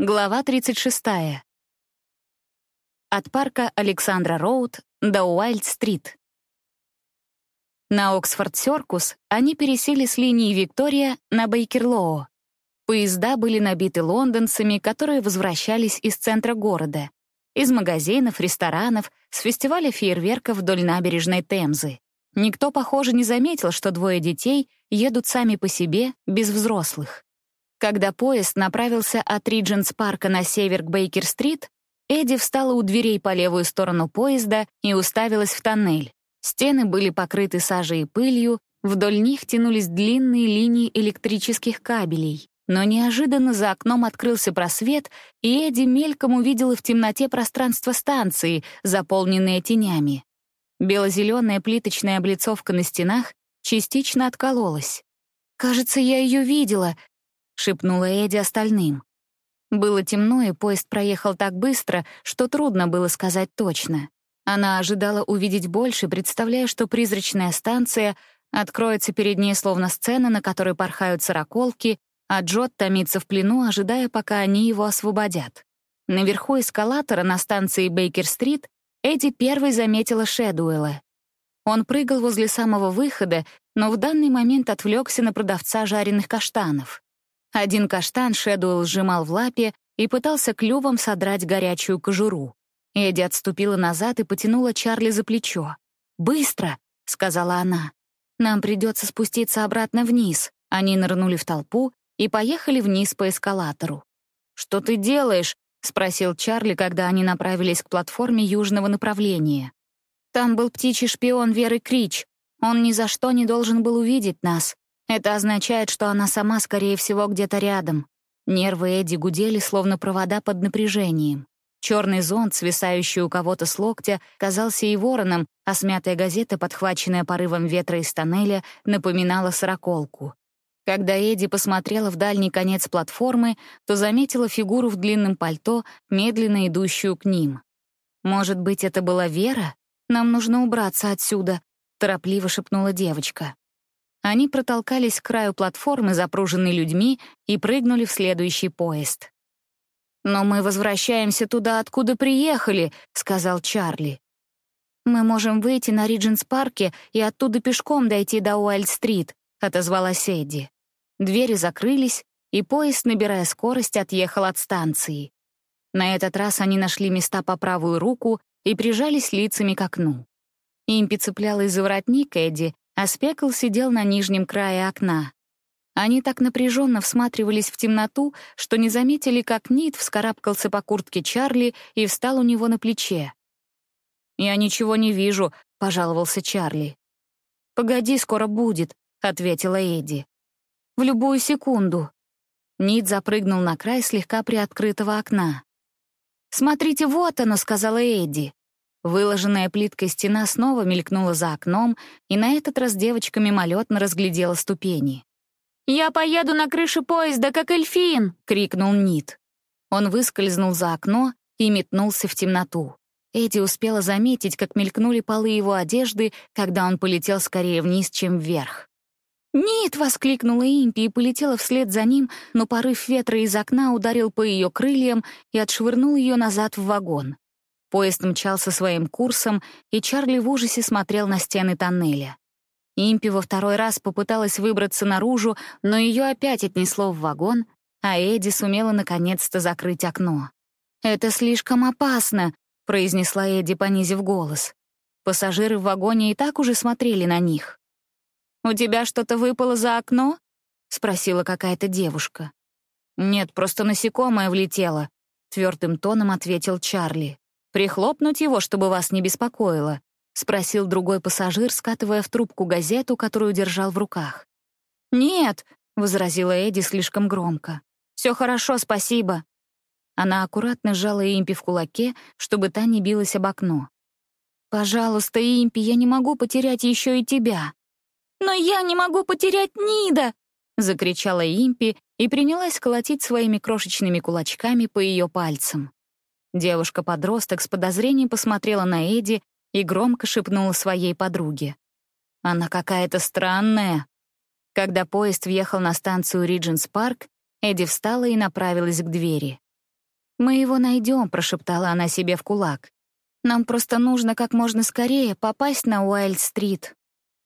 Глава 36. От парка Александра Роуд до Уайльд-стрит. На Оксфорд-Серкус они пересели с линии Виктория на Бейкерлоу. Поезда были набиты лондонцами, которые возвращались из центра города, из магазинов, ресторанов, с фестиваля фейерверков вдоль набережной Темзы. Никто, похоже, не заметил, что двое детей едут сами по себе, без взрослых. Когда поезд направился от Ридженс-парка на север к Бейкер-стрит, Эдди встала у дверей по левую сторону поезда и уставилась в тоннель. Стены были покрыты сажей и пылью, вдоль них тянулись длинные линии электрических кабелей. Но неожиданно за окном открылся просвет, и Эдди мельком увидела в темноте пространство станции, заполненное тенями. Бело-зеленая плиточная облицовка на стенах частично откололась. «Кажется, я ее видела», шепнула Эдди остальным. Было темно, и поезд проехал так быстро, что трудно было сказать точно. Она ожидала увидеть больше, представляя, что призрачная станция откроется перед ней словно сцена, на которой порхают сороколки, а Джот томится в плену, ожидая, пока они его освободят. Наверху эскалатора на станции Бейкер-стрит Эдди первой заметила Шэдуэлла. Он прыгал возле самого выхода, но в данный момент отвлекся на продавца жареных каштанов. Один каштан Шэдуэлл сжимал в лапе и пытался клювом содрать горячую кожуру. Эдди отступила назад и потянула Чарли за плечо. «Быстро!» — сказала она. «Нам придется спуститься обратно вниз». Они нырнули в толпу и поехали вниз по эскалатору. «Что ты делаешь?» — спросил Чарли, когда они направились к платформе южного направления. «Там был птичий шпион Веры Крич. Он ни за что не должен был увидеть нас. Это означает, что она сама, скорее всего, где-то рядом. Нервы Эдди гудели, словно провода под напряжением. Черный зонт, свисающий у кого-то с локтя, казался и вороном, а смятая газета, подхваченная порывом ветра из тоннеля, напоминала сороколку. Когда Эдди посмотрела в дальний конец платформы, то заметила фигуру в длинном пальто, медленно идущую к ним. «Может быть, это была Вера? Нам нужно убраться отсюда», — торопливо шепнула девочка. Они протолкались к краю платформы, запруженной людьми, и прыгнули в следующий поезд. «Но мы возвращаемся туда, откуда приехали», — сказал Чарли. «Мы можем выйти на Ридженс-парке и оттуда пешком дойти до Уайльд-стрит», — отозвалась Эдди. Двери закрылись, и поезд, набирая скорость, отъехал от станции. На этот раз они нашли места по правую руку и прижались лицами к окну. Импи цеплялась за воротник Эдди, а Спекл сидел на нижнем крае окна. Они так напряженно всматривались в темноту, что не заметили, как Нит вскарабкался по куртке Чарли и встал у него на плече. «Я ничего не вижу», — пожаловался Чарли. «Погоди, скоро будет», — ответила Эдди. «В любую секунду». Нит запрыгнул на край слегка приоткрытого окна. «Смотрите, вот оно», — сказала Эдди. Выложенная плиткой стена снова мелькнула за окном, и на этот раз девочка мимолетно разглядела ступени. «Я поеду на крыше поезда, как эльфин!» — крикнул Нит. Он выскользнул за окно и метнулся в темноту. Эдди успела заметить, как мелькнули полы его одежды, когда он полетел скорее вниз, чем вверх. «Нит!» — воскликнула Импи и полетела вслед за ним, но порыв ветра из окна ударил по ее крыльям и отшвырнул ее назад в вагон. Поезд мчался своим курсом, и Чарли в ужасе смотрел на стены тоннеля. Импи во второй раз попыталась выбраться наружу, но ее опять отнесло в вагон, а Эдди сумела наконец-то закрыть окно. «Это слишком опасно», — произнесла Эдди, понизив голос. Пассажиры в вагоне и так уже смотрели на них. «У тебя что-то выпало за окно?» — спросила какая-то девушка. «Нет, просто насекомое влетело», — твердым тоном ответил Чарли. «Прихлопнуть его, чтобы вас не беспокоило?» — спросил другой пассажир, скатывая в трубку газету, которую держал в руках. «Нет», — возразила Эдди слишком громко. «Все хорошо, спасибо». Она аккуратно сжала Импи в кулаке, чтобы та не билась об окно. «Пожалуйста, Импи, я не могу потерять еще и тебя». «Но я не могу потерять Нида!» — закричала Импи и принялась колотить своими крошечными кулачками по ее пальцам. Девушка-подросток с подозрением посмотрела на Эдди и громко шепнула своей подруге. «Она какая-то странная». Когда поезд въехал на станцию Ридженс Парк, Эдди встала и направилась к двери. «Мы его найдем», — прошептала она себе в кулак. «Нам просто нужно как можно скорее попасть на Уайльд-стрит».